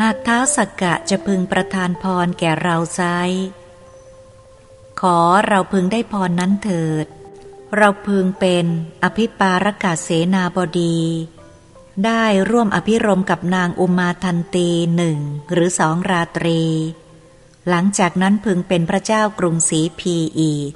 หากเท้าสักกะจะพึงประทานพรแก่เราไซขอเราพึงได้พรนั้นเถิด เราพึงเป็นอภิปารกาเสนาบดี ได้ร่วมอภิรมกับนางอุมาทันตีหนึ่งหรือสองราตรี หลังจากนั้นพึงเป็นพระเจ้ากรุงศรีพีอีก